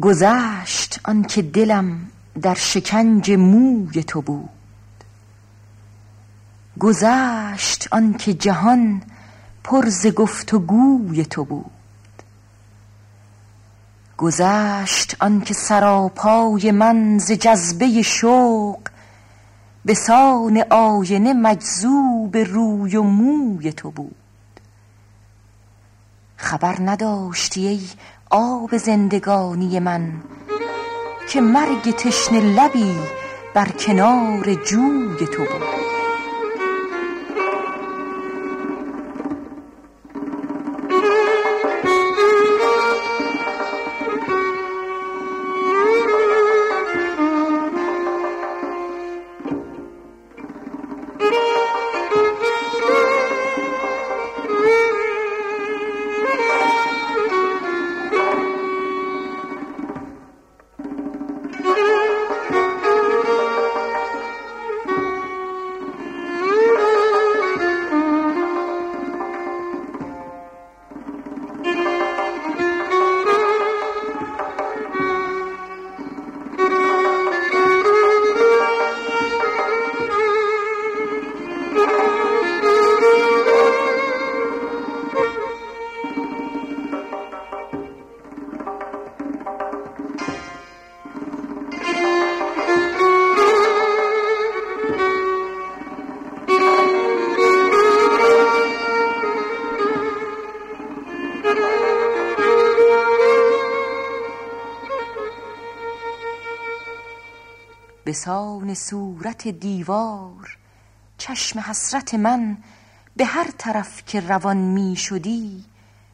گذشت آنکه دلم در شکنج موی تو بود. گذشت آنکه جهان پر ز گفت و گوی تو بود. گذشت آنکه سراپای من ز جذبه شوق به سان آینه مجذوب روی و موی تو بود. خبر نداشتی ای آب زندگانی من که مرگ تشنه لبی بر کنار جوی تو بود. سان صورت دیوار چشم حسرت من به هر طرف که روان می شدی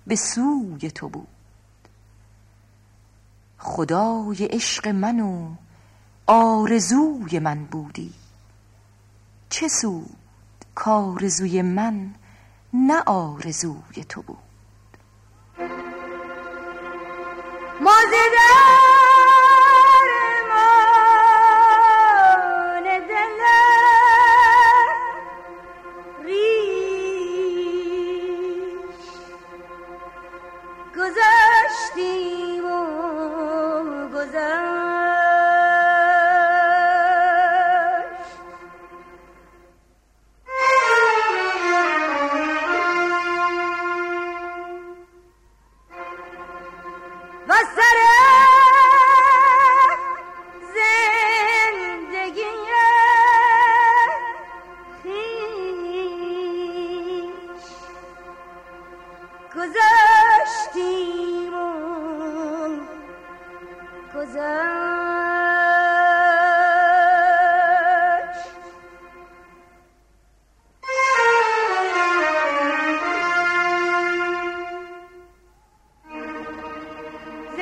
به سوی تو بود. خدای عشق من و آرزوی من بودی. چه سود کارزوی من نه آرزوی تو بود. Christine.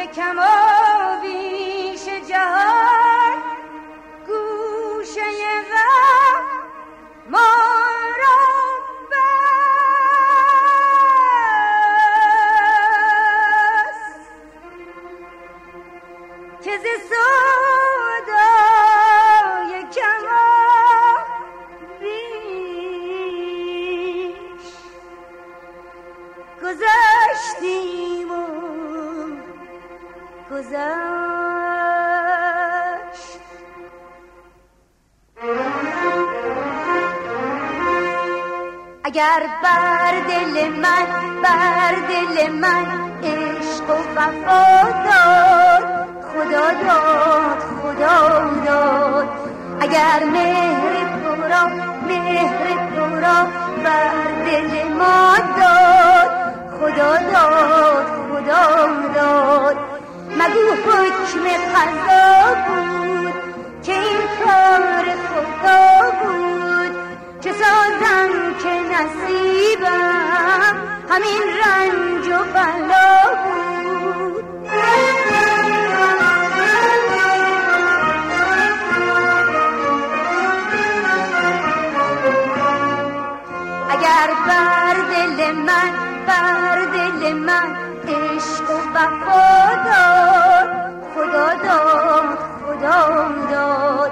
اگر بر دل من بر دل من عشق و وفا داد. خدا داد خدا داد. اگر مهر تو را مهر تو را بر دل ما داد. خدا داد خدا داد. مگو حکم قضا بود که این کار خدا بود. چه سازم که نصیبم همین رنج و بلا اگر بر دل من بر دل من عشق و وفا داد خدا داد خدا داد.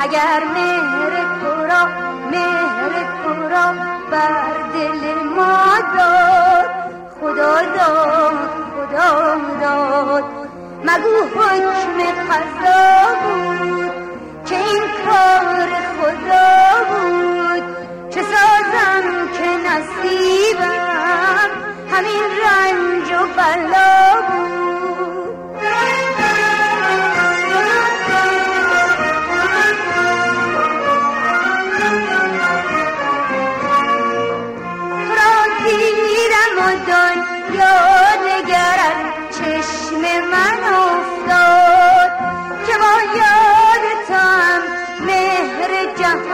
اگر مهر تو را مهر تو را بر دل ما داد. خدا داد خدا داد. مگو حکم قضا بود که این کار خدا بود. چه سازم که نصیبم همین رنج و بلا بود.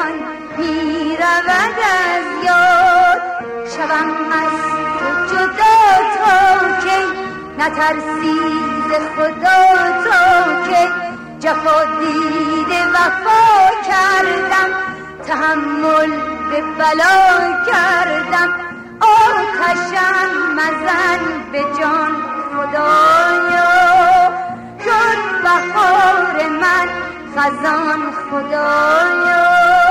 جهان می رود از یاد. شوم از تو جدا تا کی؟ نترسید خدا تا کی؟ جفا دیده وفا کردم. تحمل به بلا کردم. آتشم مزن به جان خدایا شد بهار من خزان خدایا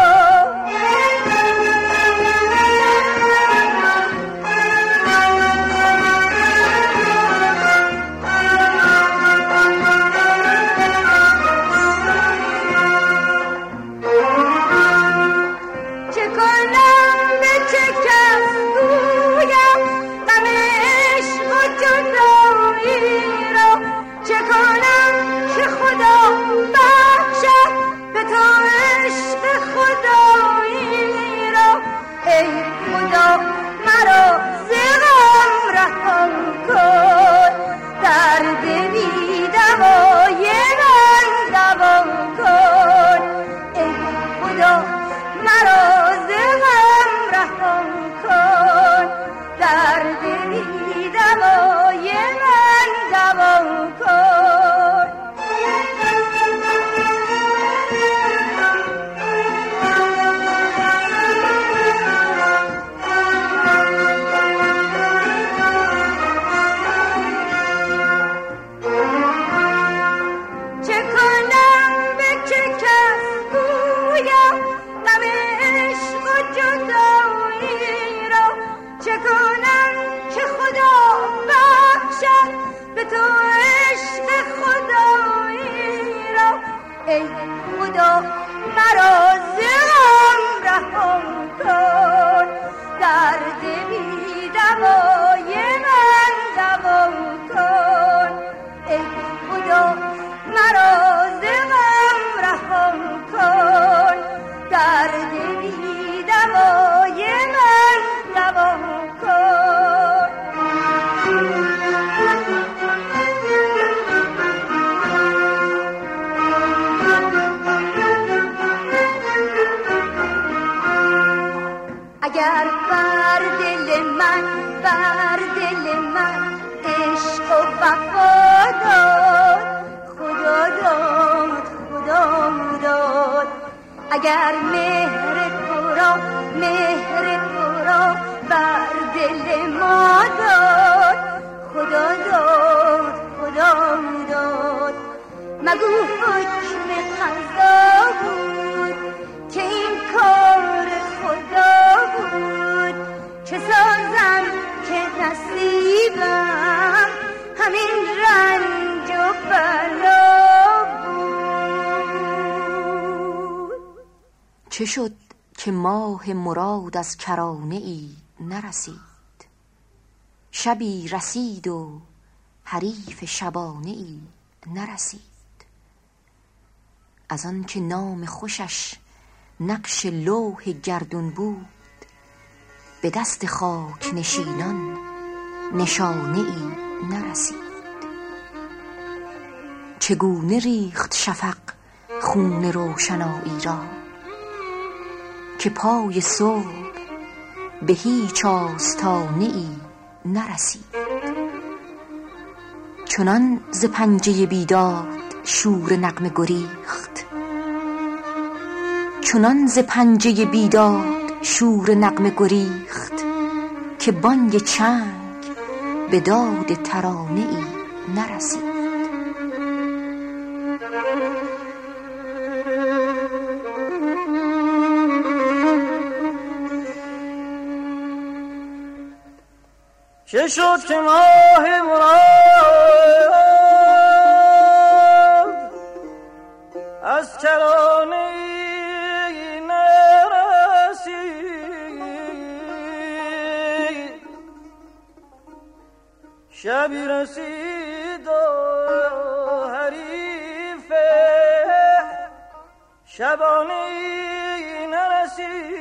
اگر بر دل من بر دل من عشق و وفا داد خدا داد خدا داد اگر مهر تو را مهر تو را بر دل ما داد خدا داد خدا داد مگو حکم قضا بود نصیبم همین رنج و بلا چه شد که ماه مراد از کرانه ای نرسید؟ شبی رسید و حریف شبانه ای نرسید. از آن که نام خوشش نقش لوح گردون بود به دست خاک نشینان نشانه ای نرسید. چگونه ریخت شفق خون روشنایی را که پای صبح به هیچ آستانه ای نرسید؟ چنان ز پنجه بیداد شور نغمه گریخت. چنان ز پنجه بیداد شور نغمه گریخت که بانگ چنگ به داد ترانه ای نرسید. چه شد که ماه مراد؟ از کلام شبی رسید و حریف شبانی نرسید.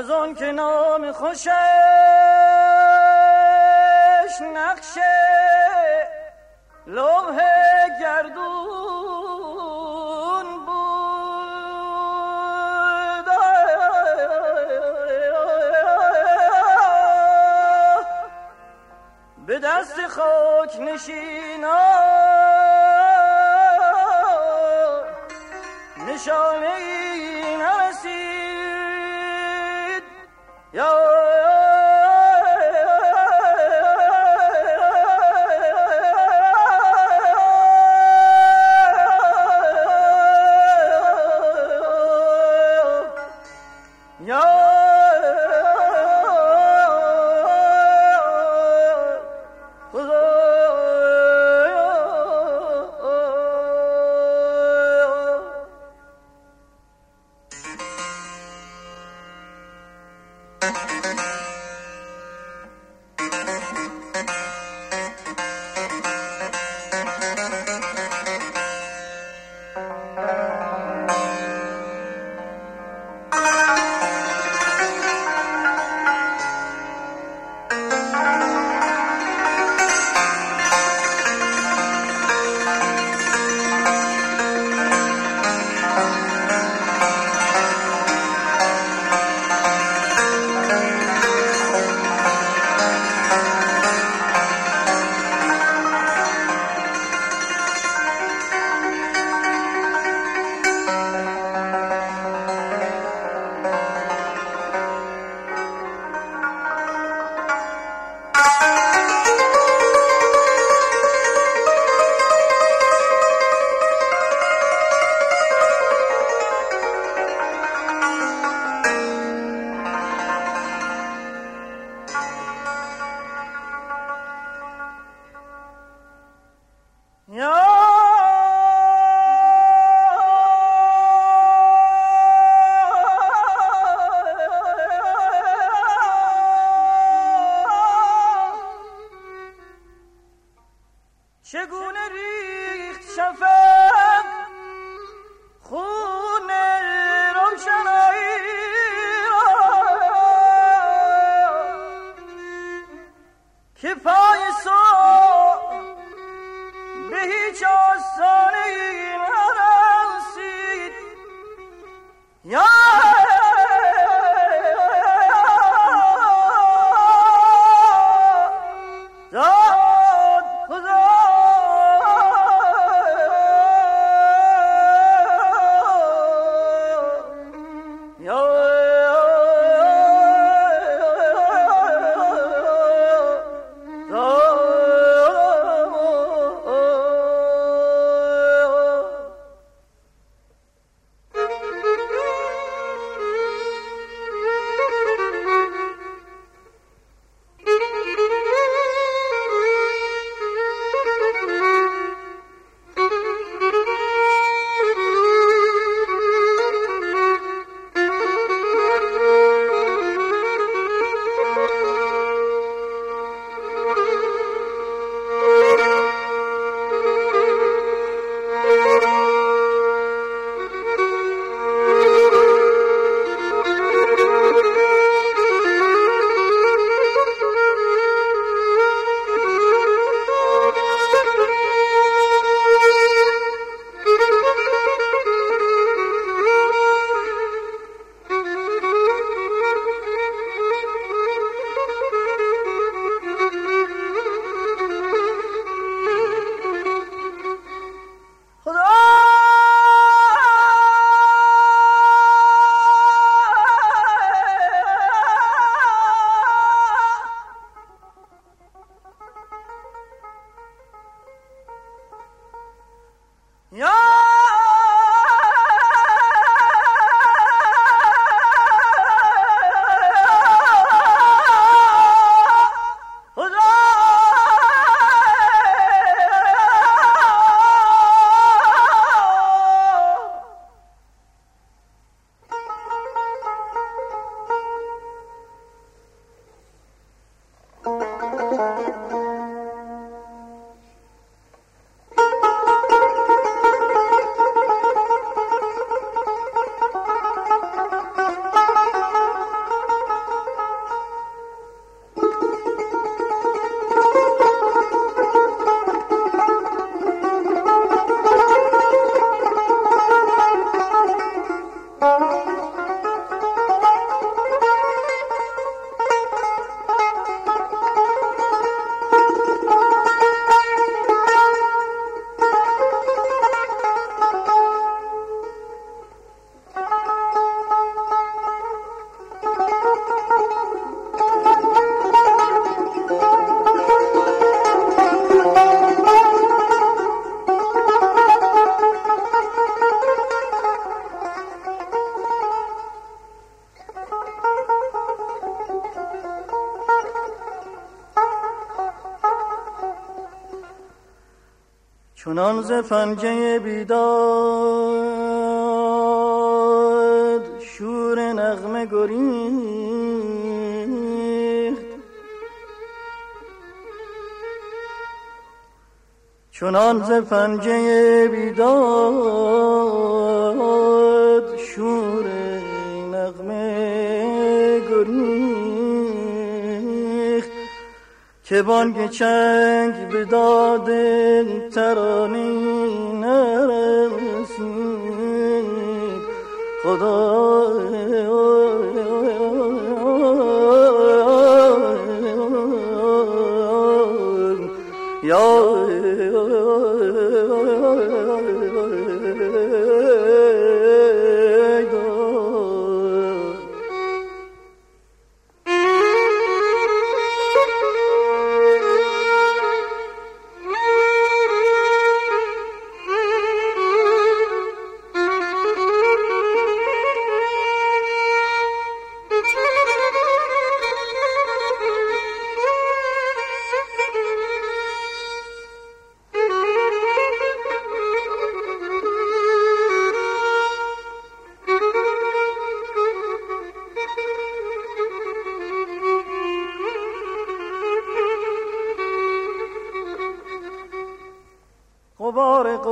از آن که نام خوشش نقشه لوح گردون بود. به دست خاک نشینا نشانه Yo! چنان ز پنجه بیداد شور نغمه گریخت. چنان ز پنجه بیداد شور که بانگ چنگ به داد ترانی نرسید. خدا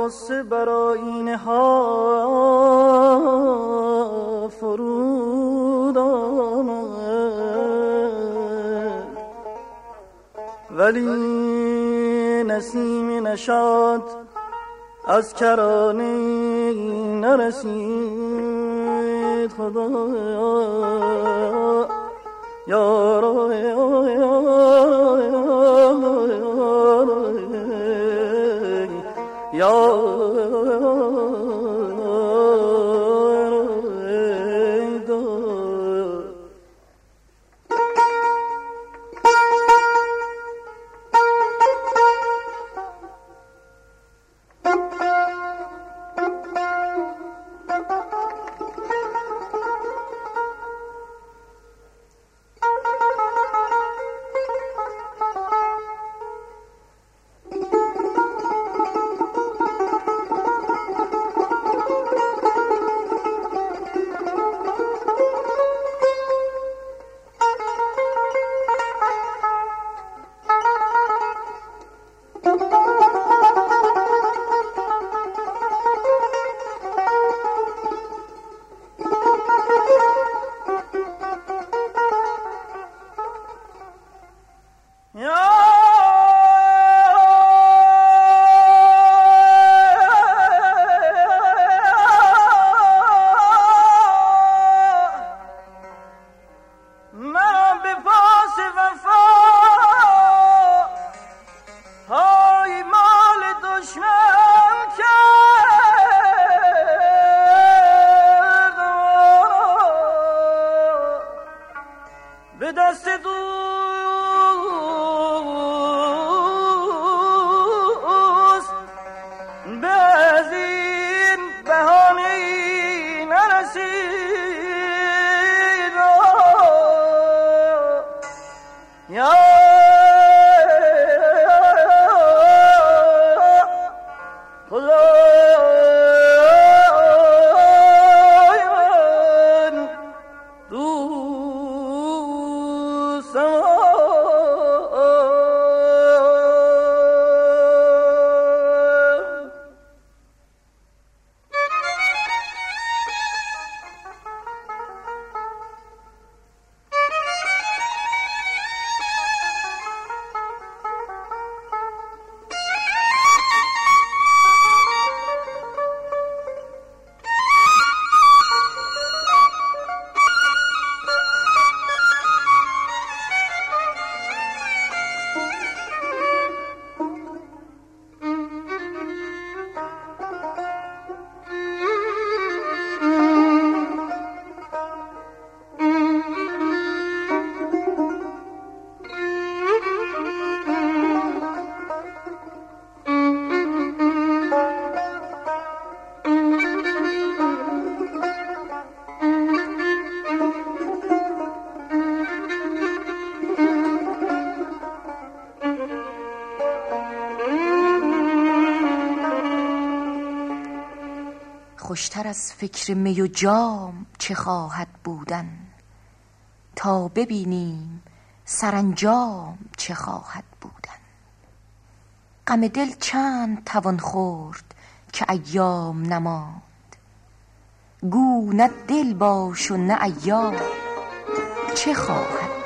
قصه بر آینه ها فرود آمد. ولی نسیم نشاد از کرانی نرسید. خدا یارو خوشتر از فکر می و جام چه خواهد بودن؟ تا ببینیم سرانجام چه خواهد بودن. غم دل چند توان خورد که ایام نماند. گو نه دل باش و نه ایام چه خواهد